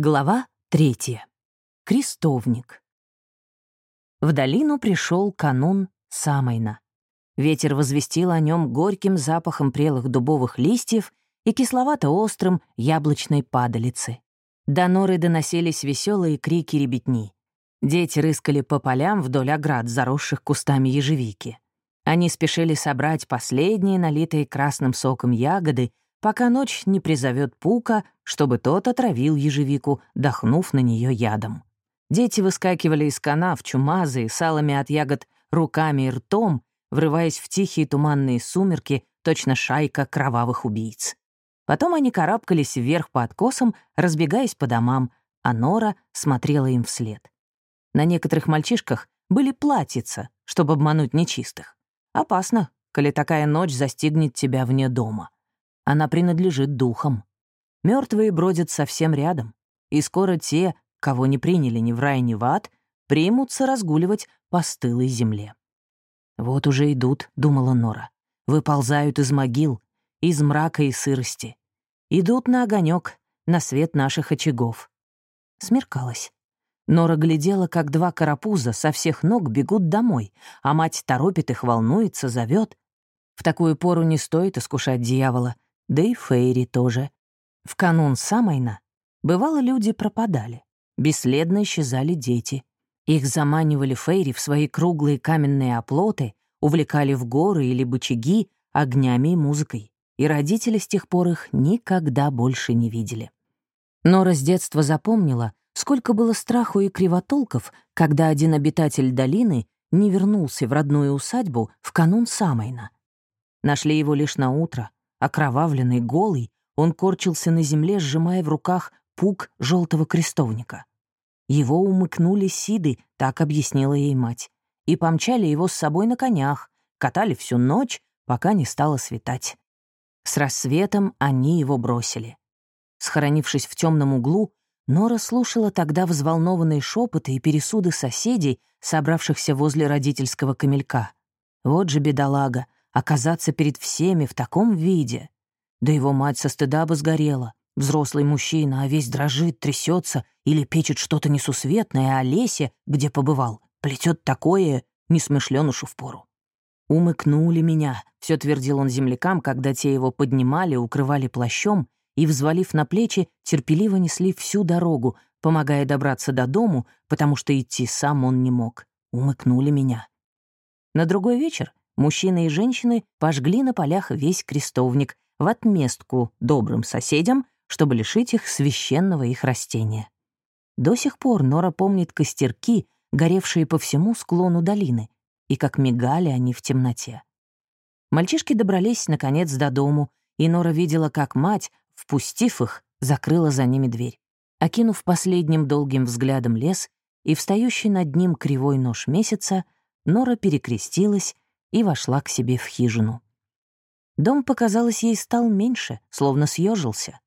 Глава третья. Крестовник. В долину пришел канун Самайна. Ветер возвестил о нем горьким запахом прелых дубовых листьев и кисловато-острым яблочной падалицы. До норы доносились веселые крики ребятни. Дети рыскали по полям вдоль оград, заросших кустами ежевики. Они спешили собрать последние налитые красным соком ягоды пока ночь не призовет Пука, чтобы тот отравил ежевику, дохнув на нее ядом. Дети выскакивали из канав, чумазые, салами от ягод, руками и ртом, врываясь в тихие туманные сумерки, точно шайка кровавых убийц. Потом они карабкались вверх по откосам, разбегаясь по домам, а Нора смотрела им вслед. На некоторых мальчишках были платьица, чтобы обмануть нечистых. Опасно, коли такая ночь застигнет тебя вне дома. Она принадлежит духам. Мертвые бродят совсем рядом, и скоро те, кого не приняли ни в рай, ни в ад, примутся разгуливать по стылой земле. «Вот уже идут», — думала Нора, — «выползают из могил, из мрака и сырости. Идут на огонек, на свет наших очагов». Смеркалось. Нора глядела, как два карапуза со всех ног бегут домой, а мать торопит их, волнуется, зовет. В такую пору не стоит искушать дьявола — да и Фейри тоже. В канун Самайна, бывало, люди пропадали, бесследно исчезали дети. Их заманивали Фейри в свои круглые каменные оплоты, увлекали в горы или бычаги огнями и музыкой, и родители с тех пор их никогда больше не видели. Нора с детства запомнила, сколько было страху и кривотолков, когда один обитатель долины не вернулся в родную усадьбу в канун Самайна. Нашли его лишь на утро, Окровавленный, голый, он корчился на земле, сжимая в руках пук желтого крестовника. Его умыкнули сиды, так объяснила ей мать, и помчали его с собой на конях, катали всю ночь, пока не стало светать. С рассветом они его бросили. Схоронившись в темном углу, Нора слушала тогда взволнованные шепоты и пересуды соседей, собравшихся возле родительского камелька. Вот же бедолага, оказаться перед всеми в таком виде. Да его мать со стыда бы сгорела. Взрослый мужчина, а весь дрожит, трясется или печет что-то несусветное, а Лесе, где побывал, плетет такое несмышленушу впору. «Умыкнули меня», — все твердил он землякам, когда те его поднимали, укрывали плащом и, взвалив на плечи, терпеливо несли всю дорогу, помогая добраться до дому, потому что идти сам он не мог. Умыкнули меня. На другой вечер Мужчины и женщины пожгли на полях весь крестовник в отместку добрым соседям, чтобы лишить их священного их растения. До сих пор Нора помнит костерки, горевшие по всему склону долины, и как мигали они в темноте. Мальчишки добрались, наконец, до дому, и Нора видела, как мать, впустив их, закрыла за ними дверь. Окинув последним долгим взглядом лес и встающий над ним кривой нож месяца, Нора перекрестилась и вошла к себе в хижину. Дом, показалось, ей стал меньше, словно съежился.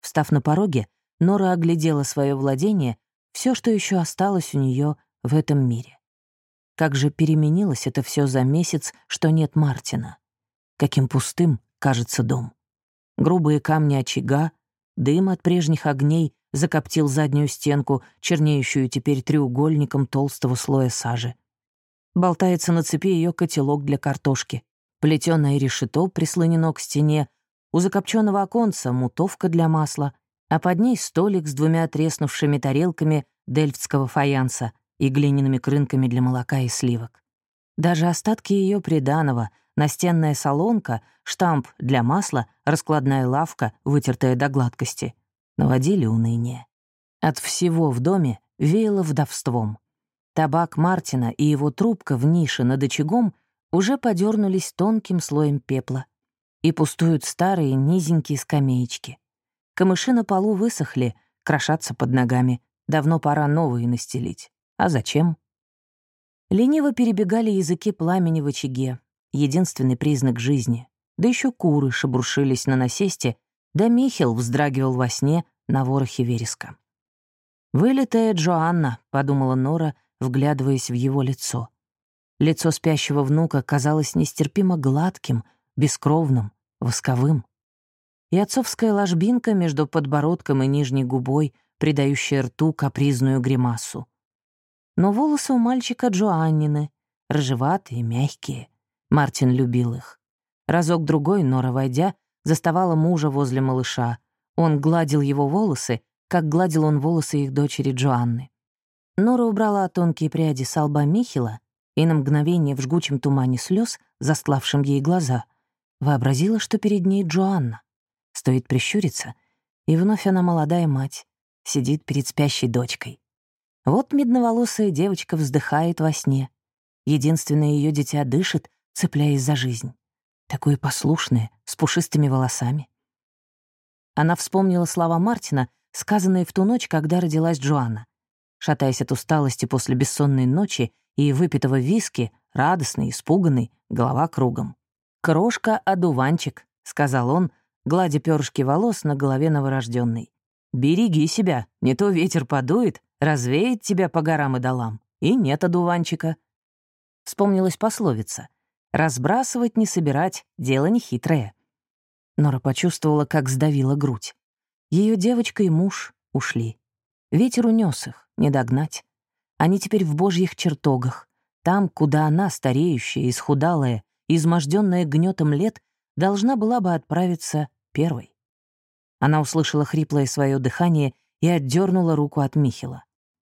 Встав на пороге, Нора оглядела свое владение, все, что еще осталось у нее в этом мире. Как же переменилось это все за месяц, что нет Мартина. Каким пустым кажется дом. Грубые камни очага, дым от прежних огней закоптил заднюю стенку, чернеющую теперь треугольником толстого слоя сажи. Болтается на цепи ее котелок для картошки. Плетёное решето прислонено к стене. У закопченного оконца мутовка для масла, а под ней столик с двумя треснувшими тарелками дельфтского фаянса и глиняными крынками для молока и сливок. Даже остатки ее приданого, настенная солонка, штамп для масла, раскладная лавка, вытертая до гладкости, наводили уныние. От всего в доме веяло вдовством. Табак Мартина и его трубка в нише над очагом уже подернулись тонким слоем пепла. И пустуют старые низенькие скамеечки. Камыши на полу высохли, крошатся под ногами. Давно пора новые настелить. А зачем? Лениво перебегали языки пламени в очаге. Единственный признак жизни. Да еще куры шебрушились на насесте, да Михел вздрагивал во сне на ворохе вереска. «Вылитая Джоанна», — подумала Нора, — вглядываясь в его лицо. Лицо спящего внука казалось нестерпимо гладким, бескровным, восковым. И отцовская ложбинка между подбородком и нижней губой придающая рту капризную гримасу. Но волосы у мальчика Джоаннины, рыжеватые, мягкие. Мартин любил их. Разок-другой Нора, войдя, заставала мужа возле малыша. Он гладил его волосы, как гладил он волосы их дочери Джоанны. Нора убрала тонкие пряди с лба Михила и на мгновение в жгучем тумане слез, застлавшим ей глаза, вообразила, что перед ней Джоанна. Стоит прищуриться, и вновь она молодая мать, сидит перед спящей дочкой. Вот медноволосая девочка вздыхает во сне. Единственное ее дитя дышит, цепляясь за жизнь. Такое послушное, с пушистыми волосами. Она вспомнила слова Мартина, сказанные в ту ночь, когда родилась Джоанна. Шатаясь от усталости после бессонной ночи и выпитого виски, радостный, испуганный, голова кругом. «Крошка-одуванчик», — сказал он, гладя перышки волос на голове новорожденной. «Береги себя, не то ветер подует, развеет тебя по горам и долам, и нет одуванчика». Вспомнилась пословица «Разбрасывать не собирать, дело нехитрое». Нора почувствовала, как сдавила грудь. Ее девочка и муж ушли. Ветер унес их, не догнать. Они теперь в божьих чертогах, там, куда она, стареющая, исхудалая, изможденная гнетом лет, должна была бы отправиться первой. Она услышала хриплое свое дыхание и отдернула руку от Михила.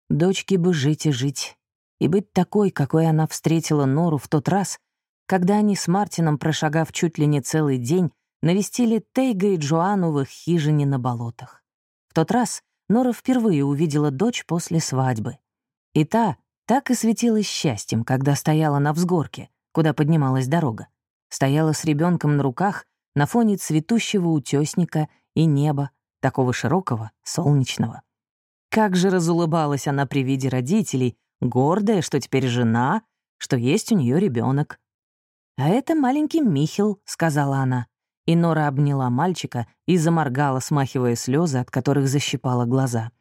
Дочке бы жить и жить, и быть такой, какой она встретила Нору в тот раз, когда они с Мартином, прошагав чуть ли не целый день, навестили Тейга и Джоанну в их хижине на болотах. В тот раз Нора впервые увидела дочь после свадьбы. И та так и светилась счастьем, когда стояла на взгорке, куда поднималась дорога. Стояла с ребенком на руках на фоне цветущего утесника и неба, такого широкого, солнечного. Как же разулыбалась она при виде родителей, гордая, что теперь жена, что есть у нее ребенок. «А это маленький Михил», — сказала она. И Нора обняла мальчика и заморгала, смахивая слезы, от которых защипала глаза.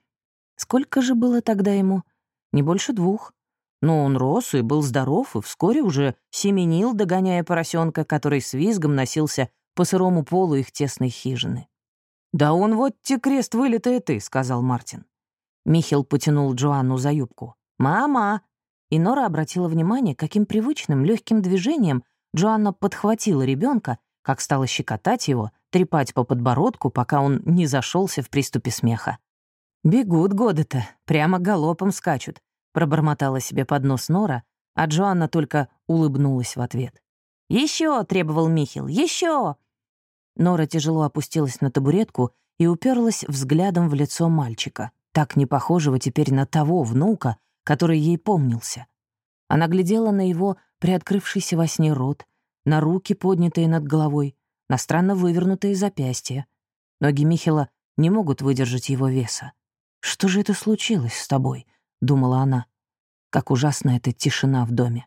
Сколько же было тогда ему? Не больше двух. Но он рос и был здоров, и вскоре уже семенил, догоняя поросенка, который с визгом носился по сырому полу их тесной хижины. «Да он вот те крест вылитая ты», — сказал Мартин. Михел потянул Джоанну за юбку. «Мама!» И Нора обратила внимание, каким привычным легким движением Джоанна подхватила ребенка как стала щекотать его, трепать по подбородку, пока он не зашелся в приступе смеха. «Бегут годы-то, прямо галопом скачут», — пробормотала себе под нос Нора, а Джоанна только улыбнулась в ответ. Еще требовал Михил, еще! Нора тяжело опустилась на табуретку и уперлась взглядом в лицо мальчика, так не похожего теперь на того внука, который ей помнился. Она глядела на его приоткрывшийся во сне рот, на руки, поднятые над головой, на странно вывернутые запястья. Ноги Михела не могут выдержать его веса. «Что же это случилось с тобой?» — думала она. Как ужасна эта тишина в доме.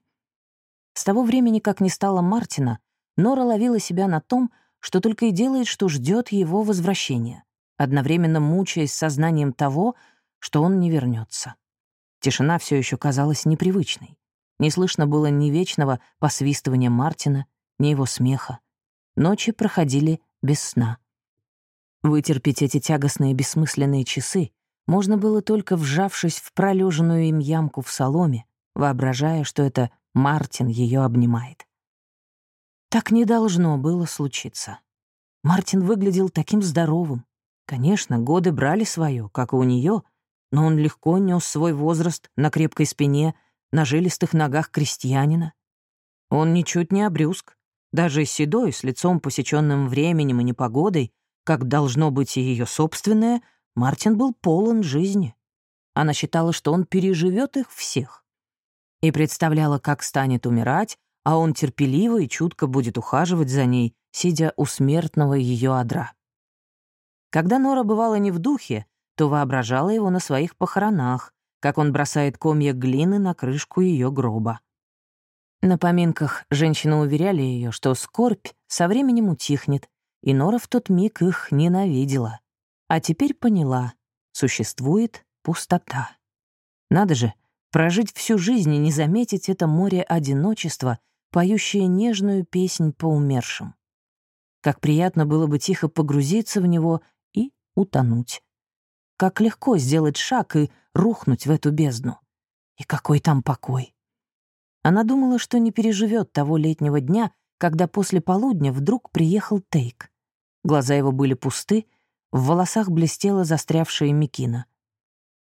С того времени, как не стало Мартина, Нора ловила себя на том, что только и делает, что ждет его возвращения, одновременно мучаясь сознанием того, что он не вернется. Тишина все еще казалась непривычной. Не слышно было ни вечного посвистывания Мартина, ни его смеха. Ночи проходили без сна. Вытерпеть эти тягостные бессмысленные часы можно было только вжавшись в пролеженную им ямку в соломе, воображая, что это Мартин ее обнимает. Так не должно было случиться. Мартин выглядел таким здоровым. Конечно, годы брали свое, как и у нее, но он легко нес свой возраст на крепкой спине на жилистых ногах крестьянина. Он ничуть не обрюзг, даже седой, с лицом посеченным временем и непогодой, как должно быть и ее собственное, Мартин был полон жизни. Она считала, что он переживет их всех. И представляла, как станет умирать, а он терпеливо и чутко будет ухаживать за ней, сидя у смертного ее одра. Когда Нора бывала не в духе, то воображала его на своих похоронах, как он бросает комья глины на крышку ее гроба. На поминках женщины уверяли ее, что скорбь со временем утихнет, и Нора в тот миг их ненавидела. А теперь поняла — существует пустота. Надо же, прожить всю жизнь и не заметить это море одиночества, поющее нежную песнь по умершим. Как приятно было бы тихо погрузиться в него и утонуть. как легко сделать шаг и рухнуть в эту бездну. И какой там покой. Она думала, что не переживет того летнего дня, когда после полудня вдруг приехал Тейк. Глаза его были пусты, в волосах блестела застрявшая мекина.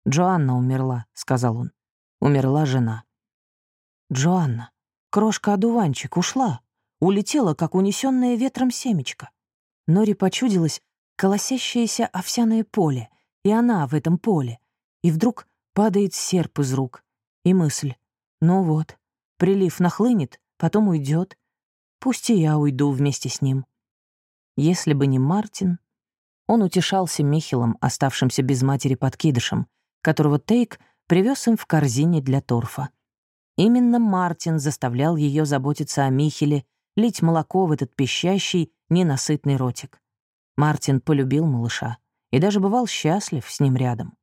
«Джоанна умерла», — сказал он. «Умерла жена». «Джоанна, крошка-одуванчик, ушла, улетела, как унесенное ветром семечко». Нори почудилась колосящееся овсяное поле, и она в этом поле. И вдруг падает серп из рук. И мысль. Ну вот, прилив нахлынет, потом уйдет. Пусть и я уйду вместе с ним. Если бы не Мартин... Он утешался Михелом, оставшимся без матери подкидышем, которого Тейк привез им в корзине для торфа. Именно Мартин заставлял ее заботиться о Михеле, лить молоко в этот пищащий, ненасытный ротик. Мартин полюбил малыша и даже бывал счастлив с ним рядом.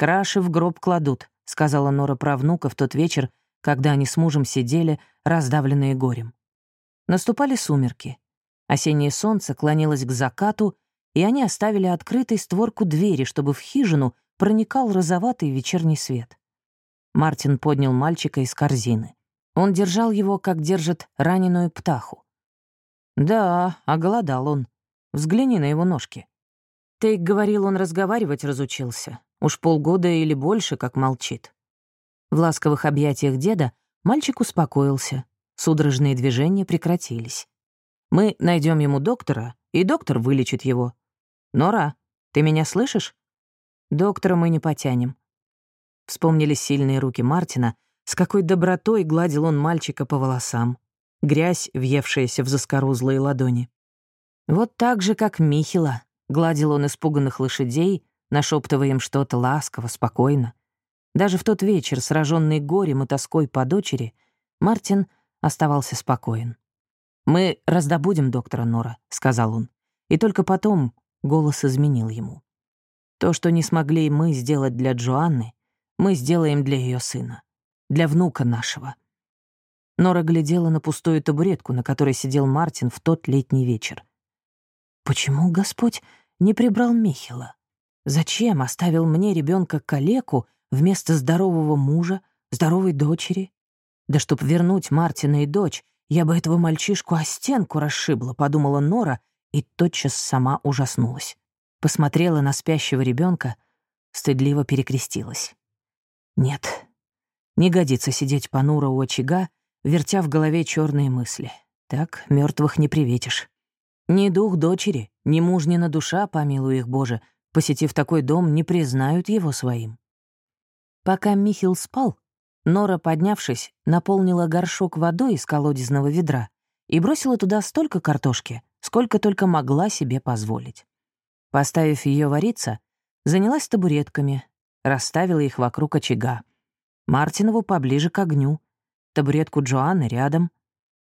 «Краши в гроб кладут», — сказала Нора про внука в тот вечер, когда они с мужем сидели, раздавленные горем. Наступали сумерки. Осеннее солнце клонилось к закату, и они оставили открытой створку двери, чтобы в хижину проникал розоватый вечерний свет. Мартин поднял мальчика из корзины. Он держал его, как держит раненую птаху. Да, оголодал он. Взгляни на его ножки. Тейк говорил, он разговаривать разучился. Уж полгода или больше, как молчит. В ласковых объятиях деда мальчик успокоился. Судорожные движения прекратились. Мы найдем ему доктора, и доктор вылечит его. Нора, ты меня слышишь? Доктора мы не потянем. Вспомнили сильные руки Мартина, с какой добротой гладил он мальчика по волосам. Грязь, въевшаяся в заскорузлые ладони. Вот так же, как Михила, гладил он испуганных лошадей, нашептывая им что-то ласково, спокойно. Даже в тот вечер, сраженный горем и тоской по дочери, Мартин оставался спокоен. «Мы раздобудем доктора Нора», — сказал он. И только потом голос изменил ему. «То, что не смогли мы сделать для Джоанны, мы сделаем для ее сына, для внука нашего». Нора глядела на пустую табуретку, на которой сидел Мартин в тот летний вечер. «Почему Господь не прибрал Михила? Зачем оставил мне ребенка калеку вместо здорового мужа, здоровой дочери? Да чтоб вернуть Мартина и дочь, «Я бы этого мальчишку о стенку расшибла», — подумала Нора и тотчас сама ужаснулась. Посмотрела на спящего ребенка, стыдливо перекрестилась. «Нет, не годится сидеть понуро у очага, вертя в голове черные мысли. Так мертвых не приветишь. Ни дух дочери, ни мужнина душа, помилуй их Боже, посетив такой дом, не признают его своим». Пока Михил спал, Нора, поднявшись, наполнила горшок водой из колодезного ведра и бросила туда столько картошки, сколько только могла себе позволить. Поставив ее вариться, занялась табуретками, расставила их вокруг очага. Мартинову поближе к огню, табуретку Джоанны рядом.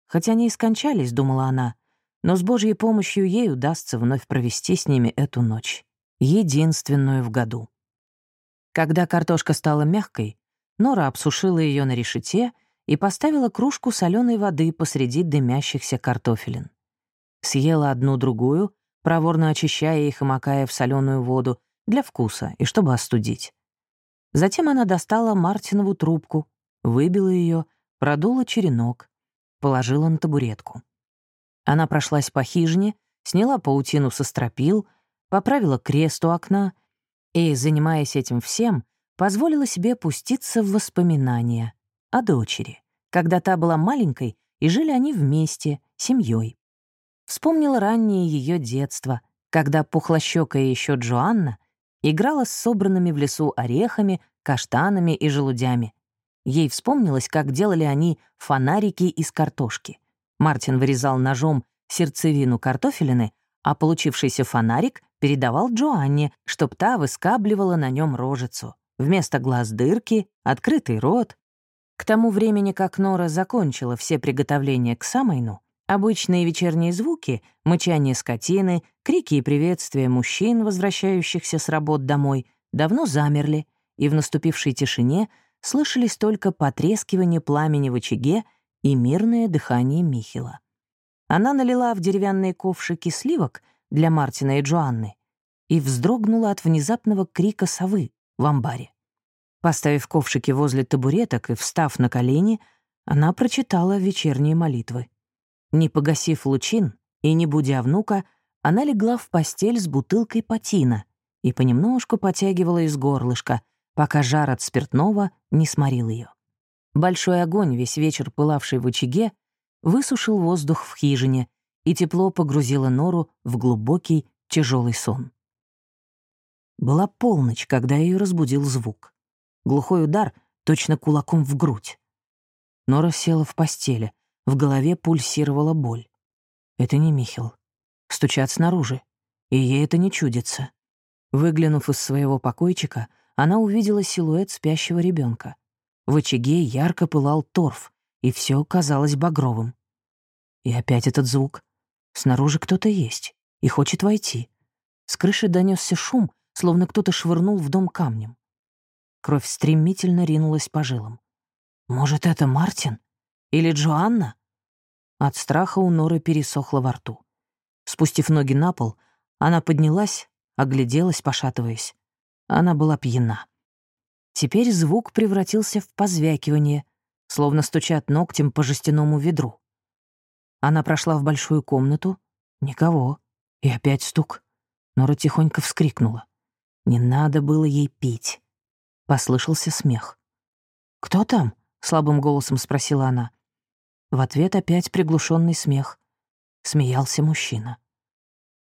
Хотя они и скончались, думала она, но с Божьей помощью ей удастся вновь провести с ними эту ночь. Единственную в году. Когда картошка стала мягкой, Нора обсушила ее на решете и поставила кружку соленой воды посреди дымящихся картофелин. Съела одну-другую, проворно очищая их и макая в соленую воду для вкуса и чтобы остудить. Затем она достала Мартинову трубку, выбила ее, продула черенок, положила на табуретку. Она прошлась по хижине, сняла паутину со стропил, поправила крест у окна и, занимаясь этим всем, позволила себе пуститься в воспоминания о дочери, когда та была маленькой, и жили они вместе, семьей. Вспомнила раннее ее детство, когда пухлощёкая еще Джоанна играла с собранными в лесу орехами, каштанами и желудями. Ей вспомнилось, как делали они фонарики из картошки. Мартин вырезал ножом сердцевину картофелины, а получившийся фонарик передавал Джоанне, чтоб та выскабливала на нем рожицу. Вместо глаз дырки, открытый рот. К тому времени, как Нора закончила все приготовления к Самайну, обычные вечерние звуки, мычание скотины, крики и приветствия мужчин, возвращающихся с работ домой, давно замерли, и в наступившей тишине слышались только потрескивание пламени в очаге и мирное дыхание Михила. Она налила в деревянные ковшики сливок для Мартина и Джоанны и вздрогнула от внезапного крика совы в амбаре. Поставив ковшики возле табуреток и встав на колени, она прочитала вечерние молитвы. Не погасив лучин и не будя внука, она легла в постель с бутылкой патина и понемножку потягивала из горлышка, пока жар от спиртного не сморил ее. Большой огонь, весь вечер пылавший в очаге, высушил воздух в хижине, и тепло погрузило нору в глубокий, тяжелый сон. Была полночь, когда ее разбудил звук. Глухой удар, точно кулаком в грудь. Нора села в постели, в голове пульсировала боль. Это не Михел. Стучат снаружи, и ей это не чудится. Выглянув из своего покойчика, она увидела силуэт спящего ребенка. В очаге ярко пылал торф, и все казалось багровым. И опять этот звук. Снаружи кто-то есть и хочет войти. С крыши донесся шум, словно кто-то швырнул в дом камнем. Кровь стремительно ринулась по жилам. Может, это Мартин? Или Джоанна? От страха у Норы пересохло во рту. Спустив ноги на пол, она поднялась, огляделась, пошатываясь. Она была пьяна. Теперь звук превратился в позвякивание, словно стучат ногтем по жестяному ведру. Она прошла в большую комнату. Никого. И опять стук. Нора тихонько вскрикнула. Не надо было ей пить. Послышался смех. «Кто там?» — слабым голосом спросила она. В ответ опять приглушенный смех. Смеялся мужчина.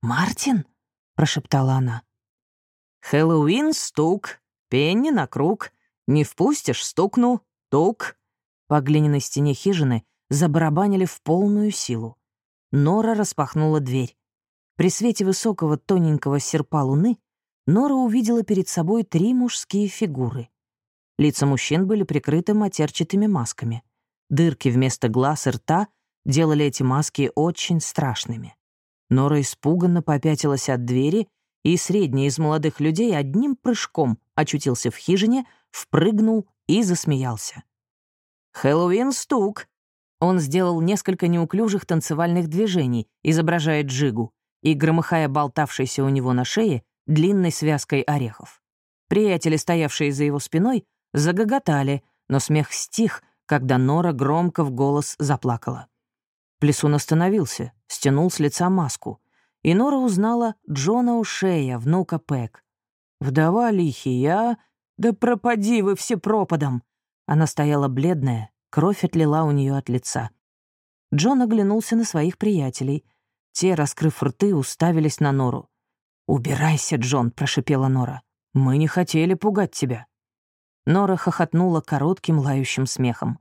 «Мартин?» — прошептала она. «Хэллоуин — стук, пенни на круг. Не впустишь — стукну, тук». По глиняной стене хижины забарабанили в полную силу. Нора распахнула дверь. При свете высокого тоненького серпа луны Нора увидела перед собой три мужские фигуры. Лица мужчин были прикрыты матерчатыми масками. Дырки вместо глаз и рта делали эти маски очень страшными. Нора испуганно попятилась от двери, и средний из молодых людей одним прыжком очутился в хижине, впрыгнул и засмеялся. «Хэллоуин стук!» Он сделал несколько неуклюжих танцевальных движений, изображая джигу, и громыхая болтавшейся у него на шее длинной связкой орехов. Приятели, стоявшие за его спиной, загоготали, но смех стих, когда Нора громко в голос заплакала. Плесун остановился, стянул с лица маску, и Нора узнала Джона Ушея, внука Пэк. «Вдова лихия, да пропади вы все пропадом!» Она стояла бледная, Кровь отлила у нее от лица. Джон оглянулся на своих приятелей. Те, раскрыв рты, уставились на Нору. «Убирайся, Джон», — прошипела Нора. «Мы не хотели пугать тебя». Нора хохотнула коротким лающим смехом.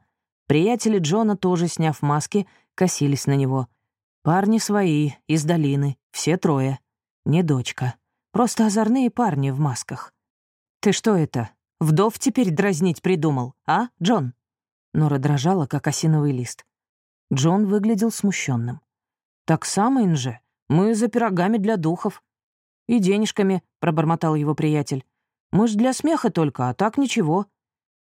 Приятели Джона, тоже сняв маски, косились на него. Парни свои, из долины, все трое. Не дочка. Просто озорные парни в масках. «Ты что это, вдов теперь дразнить придумал, а, Джон?» Нора дрожала, как осиновый лист. Джон выглядел смущенным. «Так само, Инже, мы за пирогами для духов». «И денежками», — пробормотал его приятель. «Мы ж для смеха только, а так ничего».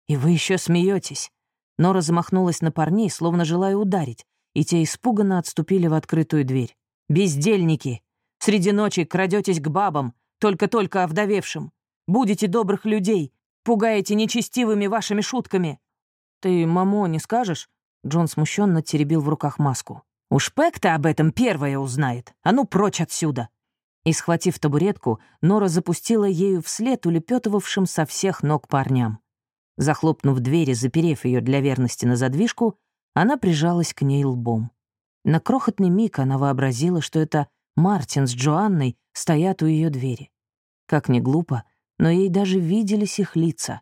«И вы еще смеетесь. Нора замахнулась на парней, словно желая ударить, и те испуганно отступили в открытую дверь. «Бездельники! Среди ночи крадетесь к бабам, только-только овдовевшим. Будете добрых людей, пугаете нечестивыми вашими шутками. «Ты мамо не скажешь?» Джон смущенно теребил в руках маску. «Уж Пэк-то об этом первая узнает. А ну прочь отсюда!» И, схватив табуретку, Нора запустила ею вслед улепетывавшим со всех ног парням. Захлопнув дверь и заперев ее для верности на задвижку, она прижалась к ней лбом. На крохотный миг она вообразила, что это Мартин с Джоанной стоят у ее двери. Как ни глупо, но ей даже виделись их лица.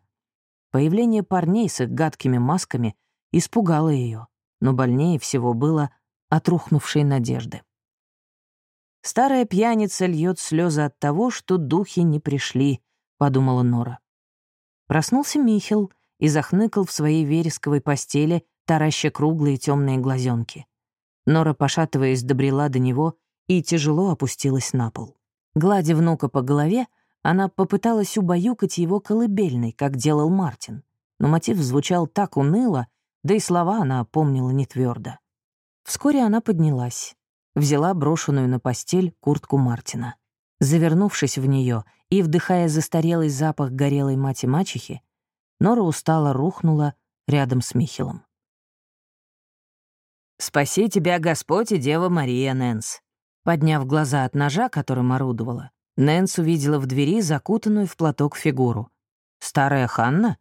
Появление парней с их гадкими масками испугало ее, но больнее всего было от рухнувшей надежды. «Старая пьяница льет слезы от того, что духи не пришли», — подумала Нора. Проснулся Михел и захныкал в своей вересковой постели, тараща круглые темные глазенки. Нора, пошатываясь, добрела до него и тяжело опустилась на пол. Гладя внука по голове, она попыталась убаюкать его колыбельной, как делал Мартин, но мотив звучал так уныло, да и слова она помнила не твердо. Вскоре она поднялась, взяла брошенную на постель куртку Мартина. Завернувшись в нее и вдыхая застарелый запах горелой мати-мачехи, Нора устало рухнула рядом с Михелом. «Спаси тебя, Господь и Дева Мария, Нэнс!» Подняв глаза от ножа, которым орудовала, Нэнс увидела в двери закутанную в платок фигуру. «Старая Ханна?»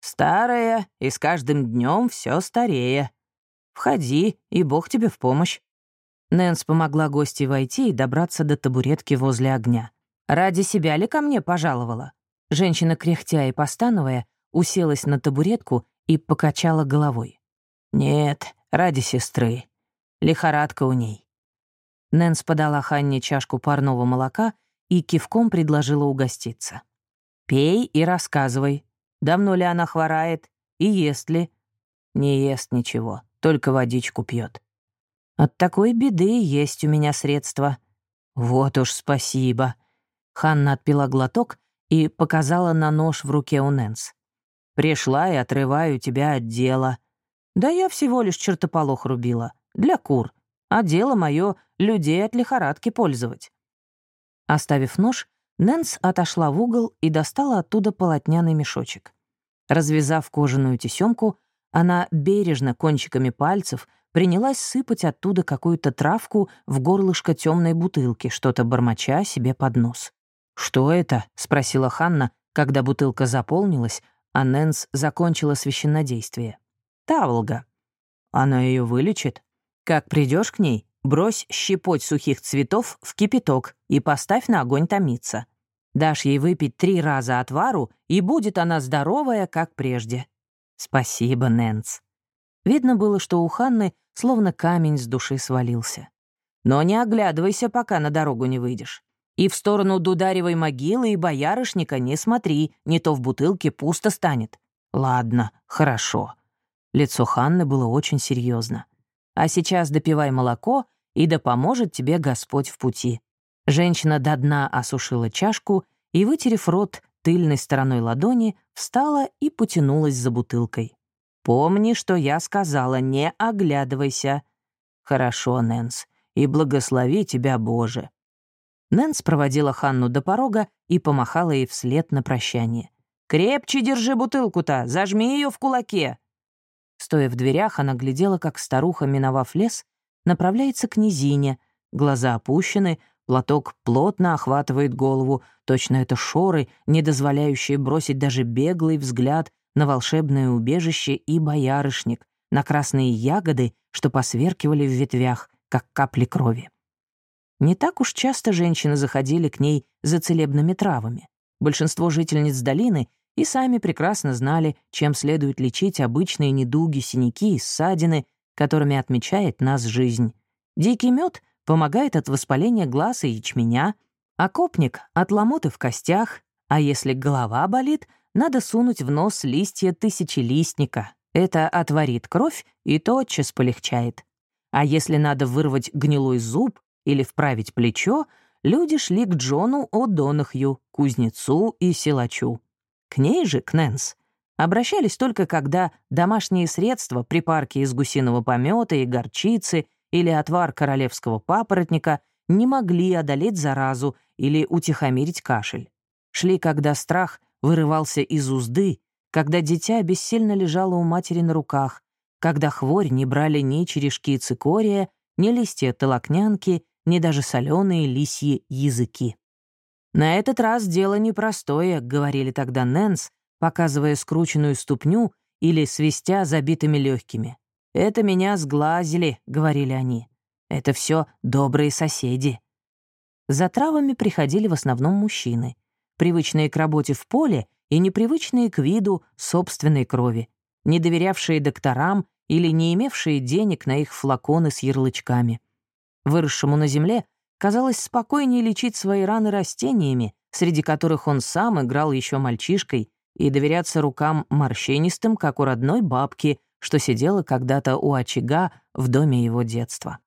«Старая, и с каждым днем все старее. Входи, и Бог тебе в помощь». Нэнс помогла гостей войти и добраться до табуретки возле огня. «Ради себя ли ко мне пожаловала?» Женщина, кряхтя и постановая, уселась на табуретку и покачала головой. «Нет, ради сестры. Лихорадка у ней». Нэнс подала Ханне чашку парного молока и кивком предложила угоститься. «Пей и рассказывай, давно ли она хворает и ест ли?» «Не ест ничего, только водичку пьет. От такой беды есть у меня средства. Вот уж спасибо. Ханна отпила глоток и показала на нож в руке у Нэнс. Пришла и отрываю тебя от дела. Да я всего лишь чертополох рубила. Для кур. А дело мое людей от лихорадки пользовать. Оставив нож, Нэнс отошла в угол и достала оттуда полотняный мешочек. Развязав кожаную тесемку, она бережно кончиками пальцев — принялась сыпать оттуда какую-то травку в горлышко темной бутылки, что-то бормоча себе под нос. «Что это?» — спросила Ханна, когда бутылка заполнилась, а Нэнс закончила священнодействие. «Таволга. Она ее вылечит. Как придешь к ней, брось щепоть сухих цветов в кипяток и поставь на огонь томиться. Дашь ей выпить три раза отвару, и будет она здоровая, как прежде». «Спасибо, Нэнс». Видно было, что у Ханны словно камень с души свалился. «Но не оглядывайся, пока на дорогу не выйдешь. И в сторону дударевой могилы и боярышника не смотри, не то в бутылке пусто станет. Ладно, хорошо». Лицо Ханны было очень серьезно. «А сейчас допивай молоко, и да поможет тебе Господь в пути». Женщина до дна осушила чашку и, вытерев рот тыльной стороной ладони, встала и потянулась за бутылкой. Помни, что я сказала, не оглядывайся. Хорошо, Нэнс, и благослови тебя, Боже. Нэнс проводила Ханну до порога и помахала ей вслед на прощание. «Крепче держи бутылку-то, зажми ее в кулаке!» Стоя в дверях, она глядела, как старуха, миновав лес, направляется к низине, глаза опущены, платок плотно охватывает голову, точно это шоры, не дозволяющие бросить даже беглый взгляд на волшебное убежище и боярышник, на красные ягоды, что посверкивали в ветвях, как капли крови. Не так уж часто женщины заходили к ней за целебными травами. Большинство жительниц долины и сами прекрасно знали, чем следует лечить обычные недуги, синяки и ссадины, которыми отмечает нас жизнь. Дикий мед помогает от воспаления глаз и ячменя, а копник — от ломоты в костях, а если голова болит — надо сунуть в нос листья тысячелистника. Это отварит кровь и тотчас полегчает. А если надо вырвать гнилой зуб или вправить плечо, люди шли к Джону О'Донахью, кузнецу и силачу. К ней же, к Нэнс, обращались только когда домашние средства, припарки из гусиного помета и горчицы или отвар королевского папоротника не могли одолеть заразу или утихомирить кашель. Шли, когда страх вырывался из узды, когда дитя бессильно лежало у матери на руках, когда хворь не брали ни черешки цикория, ни листья толокнянки, ни даже соленые лисьи языки. «На этот раз дело непростое», — говорили тогда Нэнс, показывая скрученную ступню или свистя забитыми легкими. «Это меня сглазили», — говорили они. «Это все добрые соседи». За травами приходили в основном мужчины привычные к работе в поле и непривычные к виду собственной крови, не доверявшие докторам или не имевшие денег на их флаконы с ярлычками. Выросшему на земле казалось спокойнее лечить свои раны растениями, среди которых он сам играл еще мальчишкой, и доверяться рукам морщинистым, как у родной бабки, что сидела когда-то у очага в доме его детства.